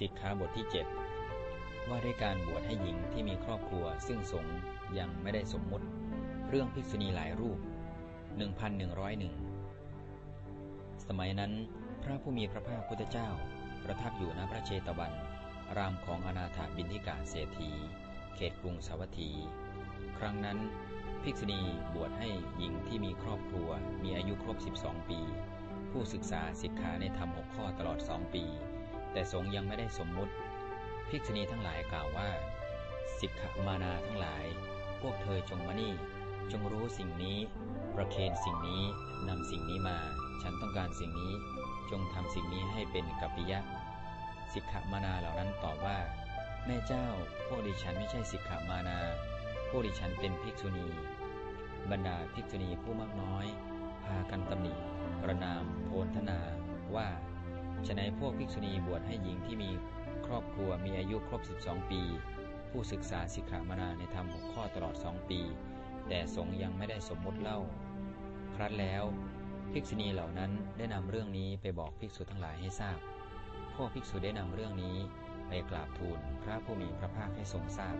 สิกขาบทที่ 7 ว่าด้วยการบวชให้หญิงที่มีครอบครัวซึ่งสงยังไม่ได้สมมุติ เรื่องภิกษุณีหลายรูป 1101 สมัยนั้น พระผู้มีพระภาคพุทธเจ้า ประทับอยู่ณพระเชตวัน รามของอนาถาบินทิกาเศรษฐี เขตกรุงสาวัตถี ครั้งนั้น ภิกษุณีบวชให้หญิงที่มีครอบครัวมีอายุครบ 12 ปี ผู้ศึกษาสิกขาในธรรมหกข้อตลอดสองปี แต่สงยังไม่ได้สมมุติ ภิกษุณีทั้งหลายกล่าวว่า สิกขมานาทั้งหลาย พวกเธอจงมานี่ จงรู้สิ่งนี้ ประเคนสิ่งนี้นำสิ่งนี้มา ฉันต้องการสิ่งนี้ จงทำสิ่งนี้ให้เป็นกัปปิยะ สิกขมานาเหล่านั้นตอบว่า แม่เจ้า พวกดิฉันไม่ใช่สิกขมานา พวกดิฉันเป็นภิกษุณี บรรดาภิกษุณีผู้มากน้อย พากันตำหนิประนามโพนธนาว่า ฉนัยพวกภิกษุณีบวชให้หญิงที่มีครอบครัวมีอายุครบ 12 ปี ผู้ศึกษาสิกขามานาในธรรมหกข้อตลอดสองปี แต่สงยังไม่ได้สมมุติเล่า ครั้นแล้วภิกษุณีเหล่านั้นได้นำเรื่องนี้ไปบอกภิกษุทั้งหลายให้ทราบ พวกภิกษุได้นำเรื่องนี้ไปกราบทูลพระผู้มีพระภาคให้ทรงทราบ